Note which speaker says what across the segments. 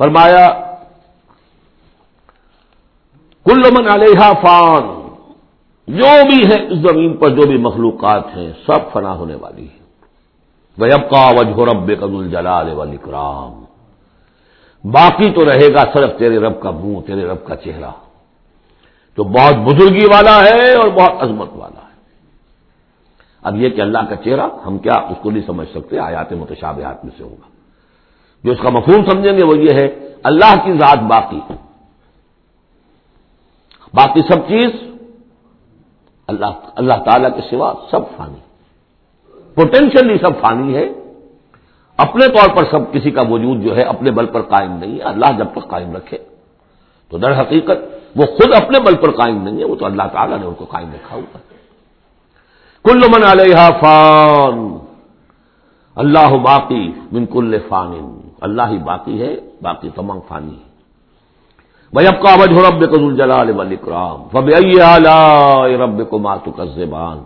Speaker 1: فرمایا، کل من علیہ فان. جو بھی ہے اس زمین پر جو بھی مخلوقات ہیں سب فنا ہونے والی ہے اب کا وجہ رب قد الجلال والاکرام باقی تو رہے گا صرف تیرے رب کا منہ، تیرے رب کا چہرہ. تو بہت بزرگی والا ہے اور بہت عظمت والا ہے. اب یہ کہ اللہ کا چہرہ ہم کیا اس کو نہیں سمجھ سکتے؟ آیات متشابہات میں سے ہوگا. جو اس کا مفہوم سمجھیں گے وہ یہ ہے، اللہ کی ذات باقی۔ باقی سب چیز اللہ اللہ تعالی کے سوا سب فانی۔ پوٹینشلی سب فانی ہے۔ اپنے طور پر سب کسی کا وجود جو ہے اپنے بل پر قائم نہیں ہے، اللہ جب تک قائم رکھے۔ تو در حقیقت وہ خود اپنے بل پر قائم نہیں ہے، وہ تو اللہ تعالیٰ نے ان کو قائم رکھا ہوا ہے۔ کل من علیہ فان، اللہ باقی من کل فان۔ اللہ ہی باقی ہے، باقی تمام فانی ہے بھائی اب کا وجہ رب کو جلال ولیکرام فب رب کو ماتو کا زبان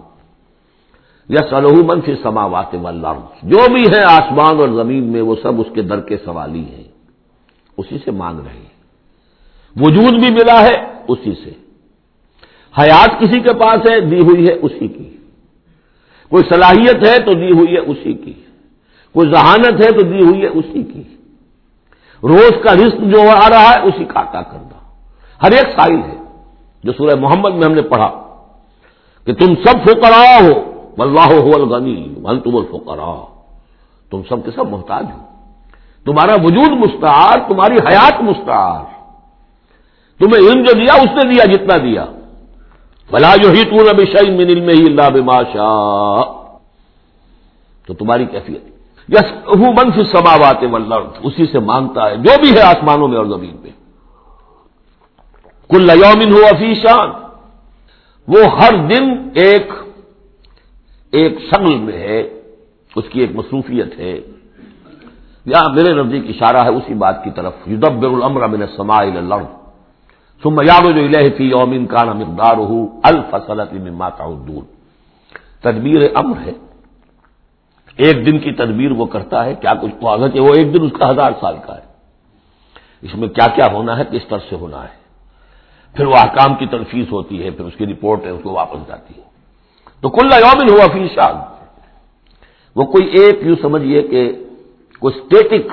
Speaker 1: یس الح منفی سماوات والارض جو بھی ہے آسمان اور زمین میں، وہ سب اس کے در کے سوالی ہیں۔ اسی سے مانگ رہے ہیں۔ وجود بھی ملا ہے اسی سے۔ حیات کسی کے پاس ہے، دی ہوئی ہے اسی کی۔ کوئی صلاحیت ہے تو دی ہوئی ہے اسی کی۔ کوئی ذہانت ہے تو دی ہوئی ہے اسی کی۔ روز کا رزق جو آ رہا ہے اسی کا عطا کرنا ہر ایک سائل ہے جو سورہ محمد میں ہم نے پڑھا کہ تم سب فکرا ہو۔ اللہ ہو الغنی من تم تم سب کے سب محتاج ہو۔ تمہارا وجود مستعار، تمہاری حیات مستعار۔ تمہیں علم جو دیا، اس نے دیا جتنا دیا۔ بلا جو ہی تو نبی شعی من علم ہی اللہ باشا تو تمہاری کیفیت۔ یس منف سماوات ولرد اسی سے مانگتا ہے، جو بھی ہے آسمانوں میں اور زمین پہ کل یومن ہو افیشان وہ ہر دن ایک ایک شکل میں ہے، اس کی ایک مصروفیت ہے۔ یا میرے نزدیک اشارہ ہے اسی بات کی طرف، یدبر الامر من السماء الى الارض، ثم يعرج اليه في يوم كان مقداره الف سنه مما تعدون۔ تدبیر امر ہے۔ ایک دن کی تدبیر وہ کرتا ہے، کیا کچھ کو ہے؟ وہ ایک دن اس کا ہزار سال کا ہے۔ اس میں کیا کیا ہونا ہے، کس طرح سے ہونا ہے۔ پھر وہ احکام کی تنفیس ہوتی ہے، پھر اس کی رپورٹ ہے، اس کو واپس جاتی ہے۔ تو کل یومن ہوا فی شاد وہ کوئی ایک یوں سمجھیے کہ کوئی اسٹیٹک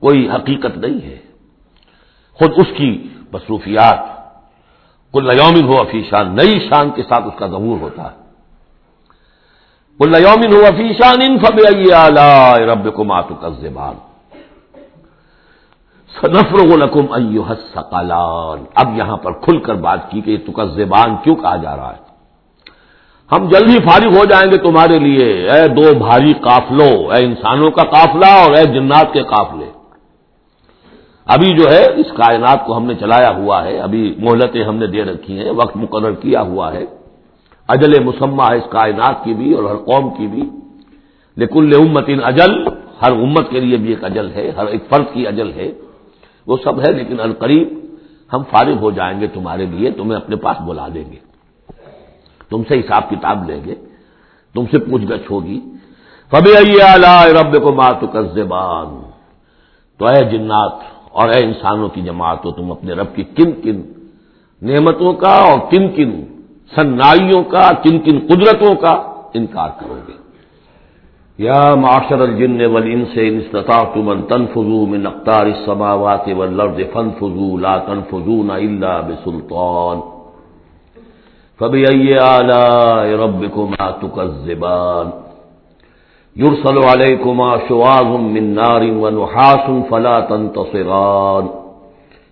Speaker 1: کوئی حقیقت نہیں ہے۔ خود اس کی مصروفیات، کل یومن ہوا فی شان، نئی شان کے ساتھ اس کا ظہور ہوتا ہے۔ کل یومن ہوا فی شان ان فب رب کو ماتو کا زبان نفر اب یہاں پر کھل کر بات کی کہ یہ زبان کیوں کہا جا رہا ہے؟ ہم جلد ہی فارغ ہو جائیں گے تمہارے لیے۔ اے دو بھاری قافلوں، اے انسانوں کا قافلہ اور اے جنات کے قافلے۔ ابھی جو ہے، اس کائنات کو ہم نے چلایا ہوا ہے، ابھی مہلتیں ہم نے دے رکھی ہیں، وقت مقرر کیا ہوا ہے۔ اجل مسمہ ہے اس کائنات کی بھی اور ہر قوم کی بھی۔ لیکن امتن اجل، ہر امت کے لیے بھی ایک اجل ہے، ہر ایک فرد کی اجل ہے۔ وہ سب ہے لیکن القریب، ہم فارغ ہو جائیں گے تمہارے لیے، تمہیں اپنے پاس بلا دیں گے۔ تم سے حساب کتاب لیں گے، تم سے پوچھ گچھ ہوگی۔ فبی رب کو مات زبان تو اے جنات اور اے انسانوں کی جماعت ہو تم اپنے رب کی کن کن نعمتوں کا اور کن کن سنائیوں کا، کن کن قدرتوں کا انکار کرو گے۔ یا معاشر الجن والانس ان استطعتم ان تنفذوا من اقطار السماوات والارض فانفذوا لا تنفذون الا بسلطان۔ فبأي آلاء ربكما تكذبان؟ يرسل عليكما شواظ من نار ونحاس فلا تنتصران۔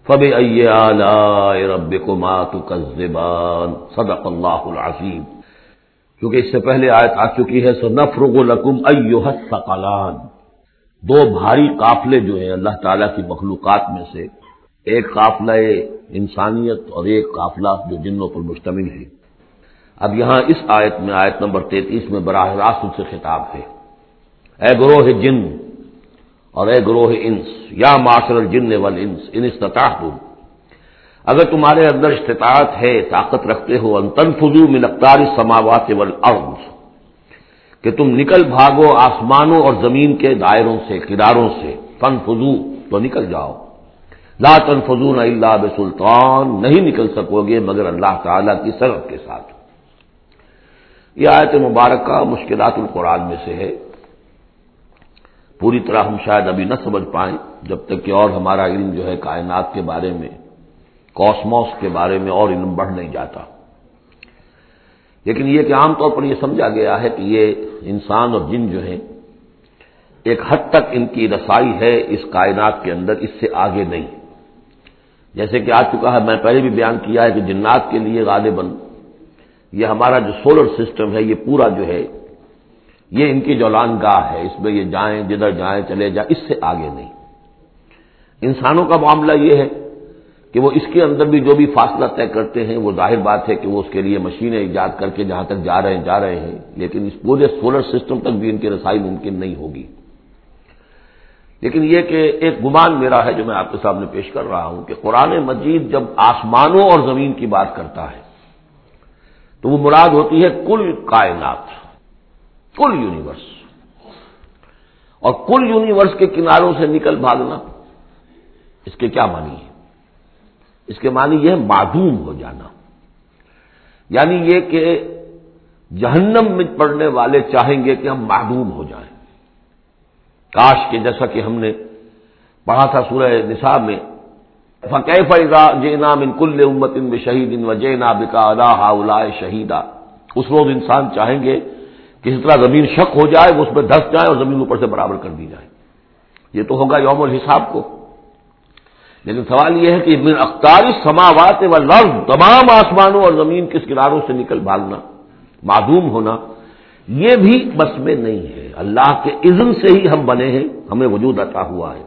Speaker 1: فبأي آلاء ربكما تكذبان صدق اللہ العظیم۔ کیونکہ اس سے پہلے آیت آ چکی ہے سو نفرغ لکم ایوہ الثقلان۔ دو بھاری قافلے جو ہیں اللہ تعالی کی مخلوقات میں سے، ایک قافلہ انسانیت اور ایک قافلہ جو جنوں پر مشتمل ہے۔ اب یہاں اس آیت میں، آیت نمبر تینتیس میں براہ راست ان سے خطاب ہے۔ اے گروہ جن اور اے گروہ انس، یا معاشر الجن والانس، ان استطاعت اگر تمہارے اندر استطاعت ہے، طاقت رکھتے ہو، ان تنفذو من اقتار السماوات والارض، کہ تم نکل بھاگو آسمانوں اور زمین کے دائروں سے، کناروں سے فن تو نکل جاؤ۔ لا تنفذون اللہ بسلطان، نہیں نکل سکو گے مگر اللہ تعالی کی سرحد کے ساتھ۔ یہ آیت مبارکہ مشکلات القرآن میں سے ہے۔ پوری طرح ہم شاید ابھی نہ سمجھ پائیں، جب تک کہ اور ہمارا علم جو ہے کائنات کے بارے میں، کاسموس کے بارے میں اور علم بڑھ نہیں جاتا۔ لیکن یہ کہ عام طور پر یہ سمجھا گیا ہے کہ یہ انسان اور جن جو ہیں، ایک حد تک ان کی رسائی ہے اس کائنات کے اندر، اس سے آگے نہیں۔ جیسے کہ آ چکا ہے، میں پہلے بھی بیان کیا ہے کہ جنات کے لیے غالباً یہ ہمارا جو سولر سسٹم ہے، یہ پورا جو ہے یہ ان کی جولان گاہ ہے، اس میں یہ جائیں، جدھر جائیں، چلے جائیں، اس سے آگے نہیں۔ انسانوں کا معاملہ یہ ہے کہ وہ اس کے اندر بھی جو بھی فاصلہ طے کرتے ہیں، وہ ظاہر بات ہے کہ وہ اس کے لیے مشینیں ایجاد کر کے جہاں تک جا رہے ہیں، جا رہے ہیں، لیکن اس پورے سولر سسٹم تک بھی ان کی رسائی ممکن نہیں ہوگی۔ لیکن یہ کہ ایک گمان میرا ہے جو میں آپ کے سامنے پیش کر رہا ہوں کہ قرآن مجید جب آسمانوں اور زمین کی بات کرتا ہے، تو وہ مراد ہوتی ہے کل کائنات۔ کل یونیورس۔ اور کل یونیورس کے کناروں سے نکل بھاگنا، اس کے کیا معنی ہے؟ اس کے معنی یہ معدوم ہو جانا۔ یعنی یہ کہ جہنم میں پڑنے والے چاہیں گے کہ ہم معدوم ہو جائیں۔ کاش کے جیسا کہ ہم نے پڑھا تھا سورہ نصاب میں فقی فیضا جینا من کل امت ان شہید ان و جینا بکا ادا شہیدا اس روز انسان چاہیں گے کہ اس طرح زمین شک ہو جائے وہ اس میں دھس جائے اور زمین اوپر سے برابر کر دی جائے۔ یہ تو ہوگا یوم الحساب کو۔ لیکن سوال یہ ہے کہ من اختاری سماوات و لفظ تمام آسمانوں اور زمین کس کناروں سے نکل بھاگنا، معدوم ہونا، یہ بھی بس میں نہیں ہے۔ اللہ کے اذن سے ہی ہم بنے ہیں، ہمیں وجود عطا ہوا ہے۔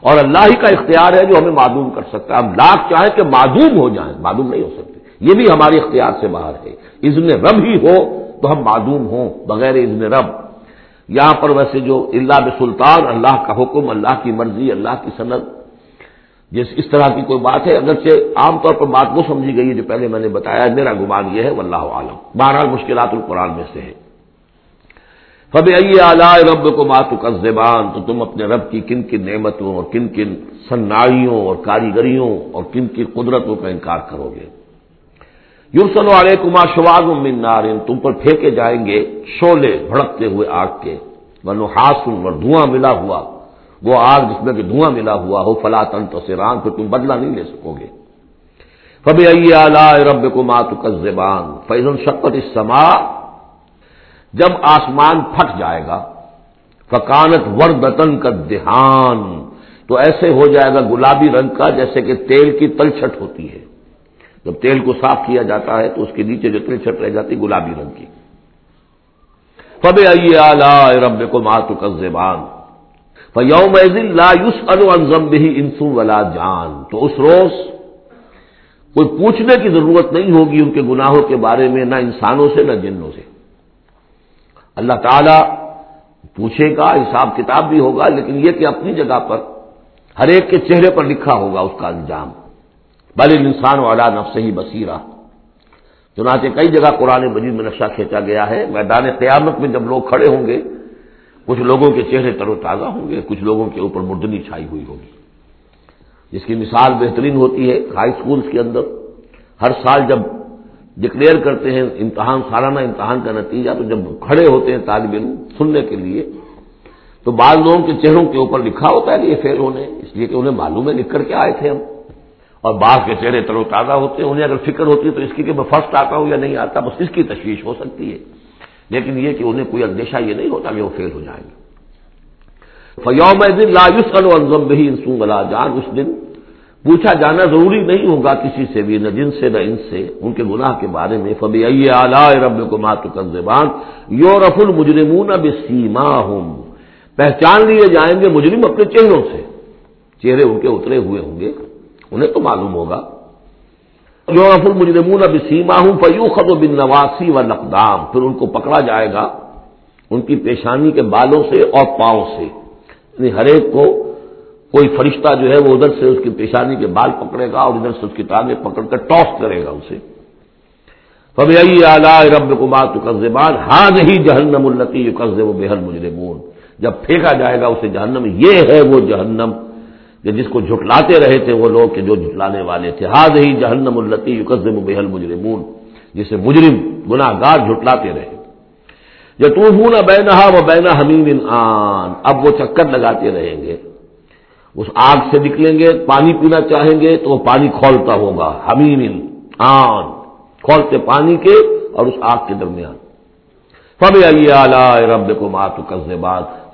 Speaker 1: اور اللہ ہی کا اختیار ہے جو ہمیں معدوم کر سکتا ہے۔ ہم لاکھ چاہیں کہ معدوم ہو جائیں، معدوم نہیں ہو سکتے۔ یہ بھی ہمارے اختیار سے باہر ہے۔ اذن رب ہی ہو تو ہم معدوم ہوں بغیر اذن رب۔ یہاں پر ویسے جو اللہ بسلطان اللہ کا حکم، اللہ کی مرضی، اللہ کی صنعت جس اس طرح کی کوئی بات ہے، اگرچہ عام طور پر بات وہ سمجھی گئی ہے جو پہلے میں نے بتایا، میرا گمان یہ ہے، واللہ عالم بہرحال مشکلات القرآن میں سے ہے۔ فب اعلی رب کو ماتو زبان تو تم اپنے رب کی کن کن نعمتوں اور کن کن سنائیوں اور کاریگریوں اور کن کی قدرتوں کا انکار کرو گے۔ یورسل والے کما شواز من نارن تم پر پھینکے جائیں گے شولے بھڑکتے ہوئے آگ کے۔ ورنہ ہاسن اور دھواں ملا ہوا۔ وہ آگ جس میں کہ دھواں ملا ہوا ہو، فلا تن تو سیران پھر تم بدلا نہیں لے سکو گے۔ فب اعلی رب کو ماتو کا زبان فیضن شکت اس سما جب آسمان پھٹ جائے گا فکانت وردتن کا دہان تو ایسے ہو جائے گا گلابی رنگ کا، جیسے کہ تیل کی تلچھٹ ہوتی ہے۔ جب تیل کو صاف کیا جاتا ہے تو اس کے نیچے جو تلچھٹ رہ جاتی گلابی رنگ کی۔ فب ائی رب کو ماتو کا زبان یوم لا یوس انزم بھی انسو ولا جان۔ تو اس روز کوئی پوچھنے کی ضرورت نہیں ہوگی ان کے گناہوں کے بارے میں، نہ انسانوں سے، نہ جنوں سے۔ اللہ تعالی پوچھے گا، حساب کتاب بھی ہوگا، لیکن یہ کہ اپنی جگہ پر ہر ایک کے چہرے پر لکھا ہوگا اس کا انجام۔ بل انسان والا نفس ہی بصیرہ۔ چنانچہ کئی جگہ قرآن مجید میں نقشہ کھینچا گیا ہے، میدان قیامت میں جب لوگ کھڑے ہوں گے، کچھ لوگوں کے چہرے تر و تازہ ہوں گے، کچھ لوگوں کے اوپر مردنی چھائی ہوئی ہوگی۔ جس کی مثال بہترین ہوتی ہے ہائی اسکولس کے اندر۔ ہر سال جب ڈکلیئر کرتے ہیں امتحان، سالانہ امتحان کا نتیجہ، تو جب کھڑے ہوتے ہیں طالب علم سننے کے لیے، تو بعض لوگوں کے چہروں کے اوپر لکھا ہوتا ہے کہ یہ فیل ہونے، اس لیے کہ انہیں معلوم ہے لکھ کر کے آئے تھے ہم۔ اور بعض کے چہرے تر و تازہ ہوتے ہیں، انہیں اگر فکر ہوتی ہے تو اس کی کہ میں فرسٹ آتا ہوں یا نہیں آتا، بس اس کی تشویش ہو سکتی ہے۔ لیکن یہ کہ انہیں کوئی اندیشہ یہ نہیں ہوتا کہ وہ فیل ہو جائیں گے۔ فیوم دن لاس انضم بہی انسوں گلا جان۔ اس دن پوچھا جانا ضروری نہیں ہوگا کسی سے بھی، نہ جن سے، نہ ان سے، ان کے گناہ کے بارے میں۔ فبی اعلی رب کو ماتو کر زبان یو رف المجرمون اب سیما ہوں پہچان لیے جائیں گے مجرم اپنے چہروں سے۔ چہرے ان کے اترے ہوئے ہوں گے۔ انہیں تو معلوم ہوگا۔ یو المجرمون اب سیما ہوں فیو خط و بن نواسی و نقدام پھر ان کو پکڑا جائے گا ان کی پیشانی کے بالوں سے اور پاؤں سے۔ یعنی ہر ایک کو کوئی فرشتہ جو ہے وہ ادھر سے اس کی پیشانی کے بال پکڑے گا اور ادھر سے اس کی ٹانگیں پکڑ کر ٹاس کرے گا اسے۔ اعلی رب کو بات زبان ہاں نہیں جہنم التی قزے وہ بےحد مجرمون جب پھینکا جائے گا، اسے جہنم، یہ ہے وہ جہنم۔ کہ جس کو جھٹلاتے رہے تھے وہ لوگ کہ جو جھٹلانے والے تھے۔ ہاد ہی جہنم التی یقزم بحل مجرمون، جسے مجرم گناہ گار جھٹلاتے رہے۔ جب تو ہوں نہ بینا وہ بینا حمیم آن، اب وہ چکر لگاتے رہیں گے۔ اس آگ سے نکلیں گے، پانی پینا چاہیں گے تو وہ پانی کھولتا ہوگا۔ حمیم آن، کھولتے پانی کے اور اس آگ کے درمیان۔ فب آئیے اعلی رب کو مات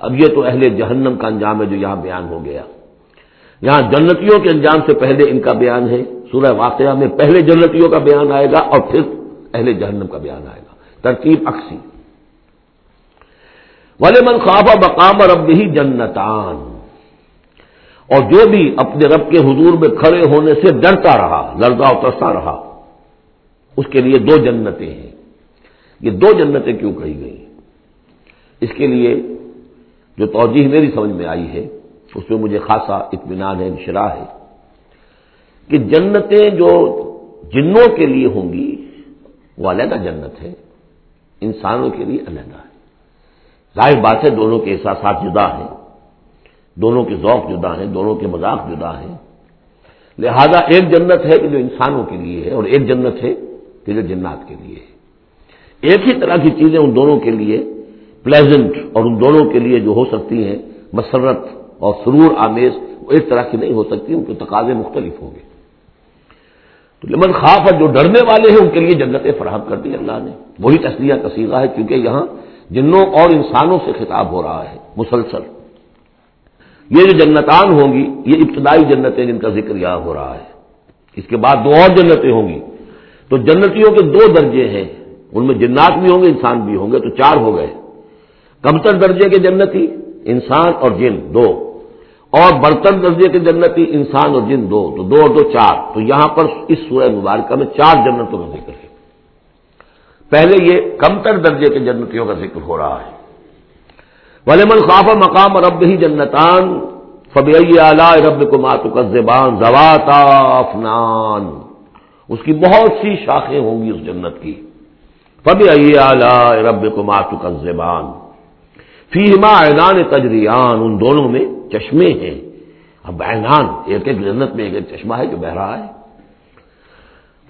Speaker 1: اب یہ تو اہل جہنم کا انجام ہے جو یہاں بیان ہو گیا۔ یہاں جنتیوں کے انجام سے پہلے ان کا بیان ہے۔ سورہ واقعہ میں پہلے جنتیوں کا بیان آئے گا اور پھر اہل جہنم کا بیان آئے گا۔ ترتیب اکسی والے من خواب مقام رب ہی جنتان۔ اور جو بھی اپنے رب کے حضور میں کھڑے ہونے سے ڈرتا رہا، لرزا اترستا رہا، اس کے لیے دو جنتیں ہیں۔ یہ دو جنتیں کیوں کہی گئی؟ اس کے لیے جو توجہ میری سمجھ میں آئی ہے اس میں مجھے خاصا اطمینان ہے انشرا ہے کہ جنتیں جو جنوں کے لیے ہوں گی، وہ علیحدہ جنت ہے۔ انسانوں کے لیے علیحدہ ہے۔ ظاہر بات ہے، دونوں کے احساسات جدا ہیں۔ دونوں کے ذوق جدا ہیں، دونوں کے مذاق جدا ہیں۔ لہذا ایک جنت ہے کہ جو انسانوں کے لیے ہے اور ایک جنت ہے کہ جو جنات کے لیے ہے۔ ایک ہی طرح کی چیزیں ان دونوں کے لیے پلیزنٹ اور ان دونوں کے لیے جو ہو سکتی ہیں، مسرت اور سرور آمیز وہ ایک طرح کی نہیں ہو سکتی، ان کے تقاضے مختلف ہوں گے۔ تو لمن خواب جو ڈرنے والے ہیں، ان کے لیے جنتیں فراہم کر دی اللہ نے۔ وہی تصلیہ کثیرہ ہے، کیونکہ یہاں جنوں اور انسانوں سے خطاب ہو رہا ہے، مسلسل۔ یہ جو جنتان ہوں گی، یہ ابتدائی جنتیں جن کا ذکر یہاں ہو رہا ہے۔ اس کے بعد دو اور جنتیں ہوں گی۔ تو جنتیوں کے دو درجے ہیں۔ ان میں جنات بھی ہوں گے، انسان بھی ہوں گے، تو چار ہو گئے۔ کمتر درجے کے جنتی انسان اور جن، دو۔ اور برتن درجے کے جنتی انسان اور جن دو، تو دو اور دو چار۔ تو یہاں پر اس سورہ مبارکہ میں چار جنتوں کا ذکر ہے۔ پہلے یہ کمتر درجے کے جنتیوں کا ذکر ہو رہا ہے۔ ولیمن خواب مقام رب ہی جنتان فبی رب کو ماتو کا زبان زواتا افنان اس کی بہت سی شاخیں ہوں گی اس جنت کی۔ فبی رب کو ماتو کا زبان فی ہما اعلان تجریان، ان دونوں میں چشمے ہیں۔ اب اعلان، ایک ایک جنت میں ایک ایک چشمہ ہے جو بہ رہا ہے۔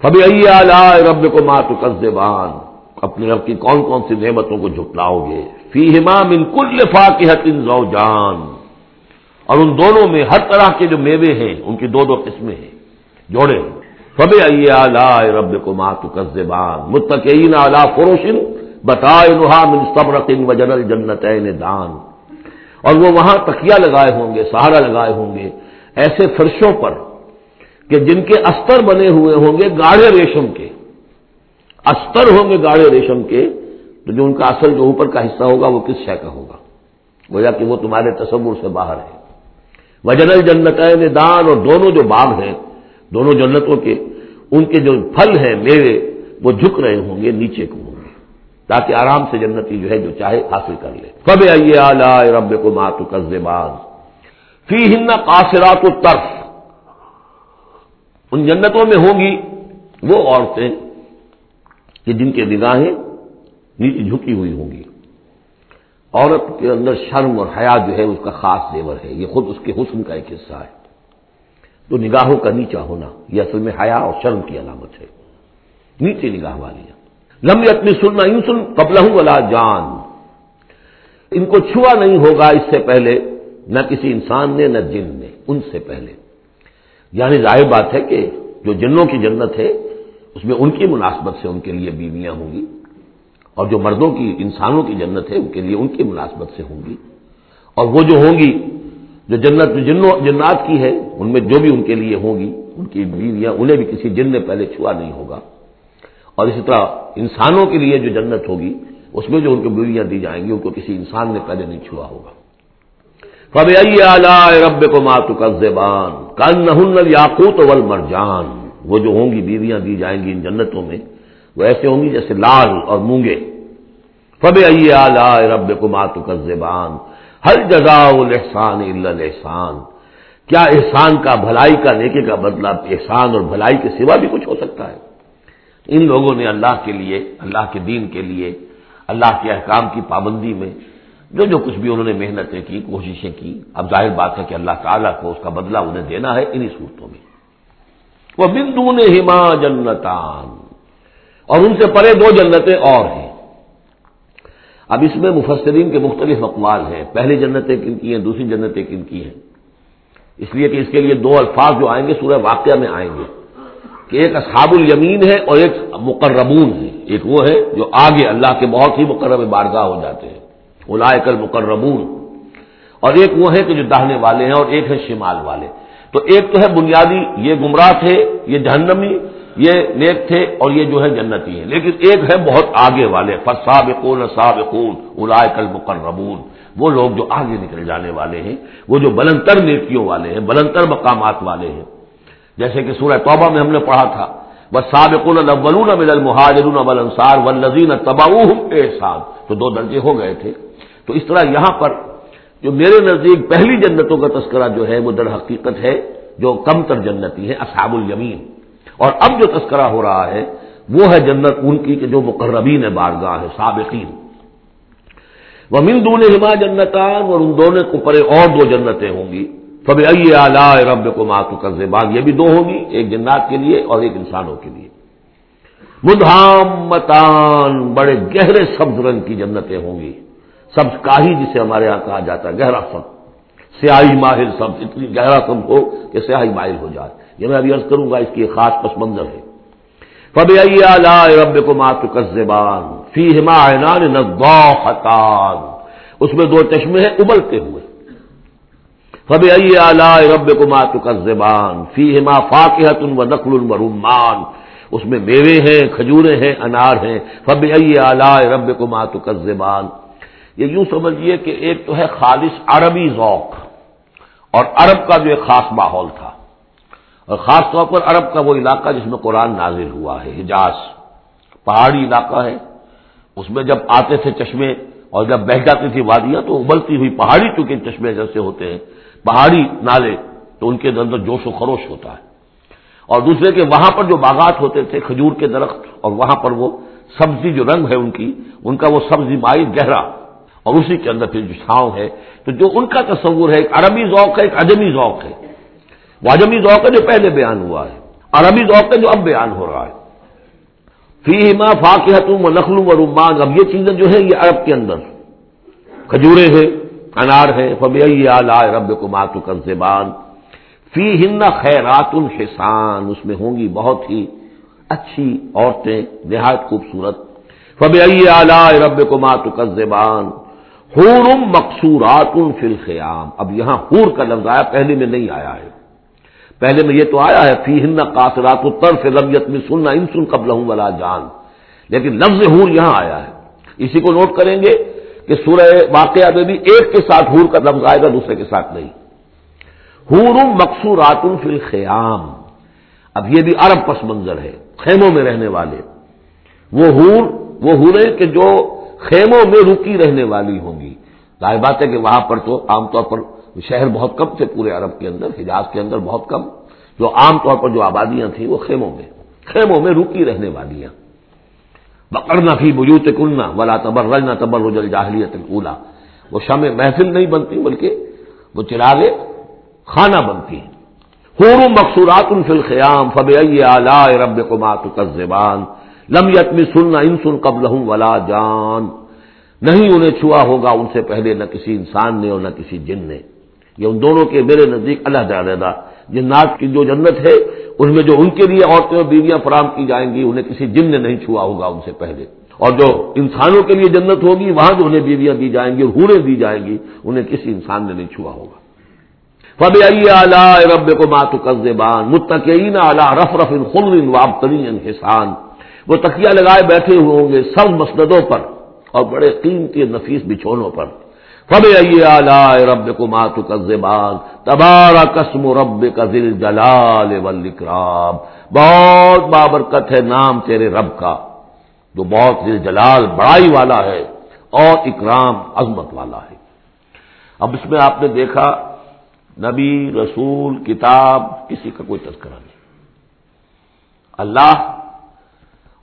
Speaker 1: فبی رب کو ماتو کا زبان اپنے رب کی کون کون سی نعمتوں کو جھٹلاؤ گے؟ فی ہما من کل فاقحت زوجان۔ اور ان دونوں میں ہر طرح کے جو میوے ہیں، ان کی دو دو قسمیں ہیں۔ جوڑے۔ فب آئے رب کو ماتو کزبان متقین اعلی فروشن بتائے نہا من صبرقن و جنل جنت دان۔ اور وہ وہاں تکیا لگائے ہوں گے، سہارا لگائے ہوں گے، ایسے فرشوں پر کہ جن کے استر بنے ہوئے ہوں گے گاڑے ریشم کے۔ استر ہوں گے گاڑے ریشم کے، تو جو ان کا اصل جو اوپر کا حصہ ہوگا وہ کس شے کا ہوگا؟ گویا کہ وہ تمہارے تصور سے باہر ہے وجنل جنت دان اور دونوں جو باغ ہیں، دونوں جنتوں کے، ان کے جو پھل ہیں میوے، وہ جھک رہے ہوں گے، نیچے کو ہوں گے۔ تاکہ آرام سے جنتی جو ہے، جو چاہے، حاصل کر لے۔ کب آئیے آلہ رب کو ماتو قزبان فی ہند قاصرات و ترف ان جنتوں میں ہوں گی وہ عورتیں کہ جن کے نگاہیں نیچے جھکی ہوئی ہوں گی۔ عورت کے اندر شرم اور حیا جو ہے، اس کا خاص زیور ہے۔ یہ خود اس کے حسن کا ایک حصہ ہے۔ تو نگاہوں کا نیچا ہونا یہ اصل میں حیا اور شرم کی علامت ہے۔ نیچے نگاہ والی۔ لمبی اپنی سننا یوں سن قبل والا جان۔ ان کو چھوا نہیں ہوگا اس سے پہلے، نہ کسی انسان نے، نہ جن نے، ان سے پہلے۔ یعنی ظاہر بات ہے کہ جو جنوں کی جنت ہے، اس میں ان کی مناسبت سے ان کے لیے بیویاں ہوں گی۔ اور جو مردوں کی، انسانوں کی جنت ہے، ان کے لیے ان کی مناسبت سے ہوں گی۔ اور وہ جو ہوں گی، جو جنت جنوں، جنات کی ہے، ان میں جو بھی ان کے لیے ہوں گی، ان کی بیویاں، انہیں بھی کسی جن نے پہلے چھوا نہیں ہوگا۔ اور اسی طرح انسانوں کے لیے جو جنت ہوگی، اس میں جو ان کو بیویاں دی جائیں گی، ان کو کسی انسان نے پہلے نہیں چھوا ہوگا۔ کب رب کو ماتو کا زبان کن یاقوت ول مرجان وہ جو ہوں گی بیویاں دی جائیں گی ان جنتوں میں، وہ ایسے ہوں گی جیسے لال اور مونگے۔ فب ائی رب کو ماتو کا زبان ہر جگہ احسان احسان کیا احسان کا، بھلائی کا نیکے کا بدلہ احسان اور بھلائی کے سوا بھی کچھ ہو سکتا ہے؟ ان لوگوں نے اللہ کے لیے، اللہ کے دین کے لیے، اللہ کے احکام کی پابندی میں جو جو کچھ بھی انہوں نے محنتیں کی، کوششیں کی، اب ظاہر بات ہے کہ اللہ تعالیٰ کو اس کا بدلہ انہیں دینا ہے انہی صورتوں میں۔ وہ بندو نے ہما جنتان۔ اور ان سے پرے دو جنتیں اور ہیں۔ اب اس میں مفسرین کے مختلف اقوال ہیں۔ پہلی جنتیں کن کی ہیں، دوسری جنتیں کن کی ہیں۔ اس لیے کہ اس کے لیے دو الفاظ جو آئیں گے، سورہ واقعہ میں آئیں گے۔ کہ ایک اصحاب الیمین ہے اور ایک مقربون ہے۔ ایک وہ ہے جو آگے اللہ کے بہت ہی مقرب بارگاہ ہو جاتے ہیں۔ اولائے کل مقربون اور ایک وہ ہے کہ جو دہنے والے ہیں اور ایک ہے شمال والے۔ تو ایک تو ہے بنیادی، یہ گمراہ تھے، یہ جہنمی، یہ نیک تھے اور یہ جو ہے جنتی ہے لیکن ایک ہے بہت آگے والے فصاب قون صاب قون وہ لوگ جو آگے نکل جانے والے ہیں، وہ جو بلندر نیکیوں والے ہیں بلندر مقامات والے ہیں۔ جیسے کہ سورہ توبہ میں ہم نے پڑھا تھا۔ بس سابق الاولون من المہاجرون والانصار والذین تبعوهم احسان تو دو درجے ہو گئے تھے۔ تو اس طرح یہاں پر جو میرے نزدیک پہلی جنتوں کا تذکرہ جو ہے وہ در حقیقت ہے، جو کم تر جنتی ہے اصحاب الیمین۔ اور اب جو تذکرہ ہو رہا ہے، وہ ہے جنت ان کی کہ جو مقربین بارگاہ ہے سابقین۔ وہ من دون ہما جنتان، اور ان دونوں کو پرے اور دو جنتیں ہوں گی۔ فب اعلی رب کو ماتو کر یہ بھی دو ہوگی، ایک جنات کے لیے اور ایک انسانوں کے لیے۔ بدھام متان بڑے گہرے سبز رنگ کی جنتیں ہوں گی۔ سبز کاہی جسے ہمارے یہاں کہا جاتا ہے، گہرا سب سیاہی ماہر سبز، اتنی گہرا سب ہو کہ سیاہی ماہر ہو جائے۔ یہ میں ابھی عرض کروں گا، اس کی ایک خاص پس منظر ہے۔ فب اعلی رب کو ماتو کر زبان فی ہما اس میں دو چشمے ہیں، ابلتے ہوئے۔ فب اعلی رب کو ماتو کا زبان فی ہما فاقحت و نقل و رمان اس میں میوے ہیں کھجورے ہیں، انار ہیں۔ فب اعلی رب کو ماتو کا زبان یہ یوں سمجھیے کہ ایک تو ہے خالص عربی ذوق اور عرب کا جو ایک خاص ماحول تھا۔ اور خاص طور پر عرب کا وہ علاقہ جس میں قرآن نازل ہوا ہے، حجاز۔ پہاڑی علاقہ ہے۔ اس میں جب آتے تھے چشمے اور جب بہ جاتی تھی وادیاں تو ابلتی ہوئی پہاڑی چونکہ چشمے جیسے ہوتے ہیں۔ پہاڑی نالے تو ان کے اندر جوش و خروش ہوتا ہے۔ اور دوسرے کے وہاں پر جو باغات ہوتے تھے کھجور کے درخت، اور وہاں پر وہ سبزی جو رنگ ہے ان کی، ان کا وہ سبزی مائی گہرا، اور اسی کے اندر پھر جو چھاؤں ہے۔ تو جو ان کا تصور ہے، ایک عربی ذوق ہے، ایک اجمی ذوق ہے۔ وہ اجمی ذوق ہے جو پہلے بیان ہوا ہے۔ عربی ذوق ہے جو اب بیان ہو رہا ہے۔ فی ما فاقم و نخلوم و رمان۔ اب یہ چیزیں جو ہے یہ عرب کے اندر کھجورے ہیں انار ہے فبی رب کو ماتو فی ہند خیرات الحسان اس میں ہوں گی بہت ہی اچھی عورتیں۔ نہایت خوبصورت۔ فب رب کو ماتو حورم مقصورات فل خیام اب یہاں حور کا لفظ آیا، پہلے میں نہیں آیا ہے۔ پہلے میں یہ تو آیا ہے فی ہند قاصرات الطرف لبیت میں سننا ان سن قبل ہوں والا جان۔ لیکن لفظ حور یہاں آیا ہے۔ اسی کو نوٹ کریں گے۔ کہ سورہ واقعہ میں بھی ایک کے ساتھ حور کا لفظ آئے گا، دوسرے کے ساتھ نہیں۔ حورم مقصورات فی الخیام۔ اب یہ بھی عرب پس منظر ہے، خیموں میں رہنے والے۔ وہ حور، وہ ہورے کہ جو خیموں میں رکی رہنے والی ہوں گی۔ ظاہر بات ہے کہ وہاں پر تو عام طور پر شہر بہت کم تھے پورے عرب کے اندر، حجاز کے اندر بہت کم۔ جو عام طور پر جو آبادیاں تھیں وہ خیموں میں خیموں میں رکی رہنے والیاں بکرنا فی بجوت کننا ولا تبر رجنا تبر رجل جاہلیت اولا وہ شام محفل نہیں بنتی، بلکہ وہ چراغے خانہ بنتی ہیں۔ حور مقصورات فی الخیام فب اعلی رب کو زبان لم یتمی سننا ان سن قبل ولا جان۔ نہیں انہیں چھوا ہوگا ان سے پہلے نہ کسی انسان نے اور نہ کسی جن نے۔ یہ ان دونوں کے میرے نزدیک اللہ جانا جنات کی جو جنت ہے ان میں جو ان کے لیے عورتیں اور بیویاں فراہم کی جائیں گی، انہیں کسی جن نے نہیں چھوا ہوگا ان سے پہلے۔ اور جو انسانوں کے لیے جنت ہوگی، وہاں جو انہیں بیویاں دی جائیں گی اور ہورے دی جائیں گی، انہیں کسی انسان نے نہیں چھوا ہوگا۔ فب اعلی رب کو ماتو قزبان متقین اعلیٰ رف رف ان وابترین حسان وہ تکیا لگائے بیٹھے ہوئے ہوں گے سب مسندوں پر اور بڑے قیمتی نفیس بچھونوں پر۔ فب اعلی رب کو ماتو قزبان تبارہ قسم رب کا دل جلال وکرام بہت بابرکت ہے نام تیرے رب کا، جو بہت دل جلال بڑائی والا ہے اور اکرام، عظمت والا ہے۔ اب اس میں آپ نے دیکھا، نبی، رسول، کتاب، کسی کا کوئی تذکرہ نہیں۔ اللہ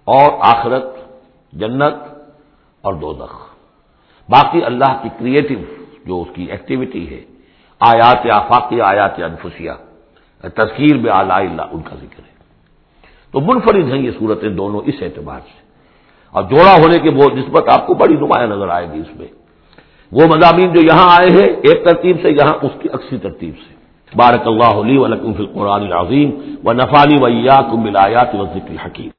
Speaker 1: اور آخرت، جنت اور دو باقی اللہ کی کریٹو جو اس کی ایکٹیویٹی ہے، آیات آفاقی، آیات انفسیہ، تذکیر میں آلہ اللہ ان کا ذکر ہے۔ تو منفرد ہیں یہ صورتیں دونوں اس اعتبار سے۔ اور جوڑا ہونے کے وہ نسبت آپ کو بڑی نمایاں نظر آئے گی اس میں۔ وہ مضامین جو یہاں آئے ہیں، ایک ترتیب سے یہاں اس کی اکثر ترتیب سے۔ بارک اللہ علی ولکم فی القرآن العظیم و نفالی ویا کم ملایات و ذکر حکیم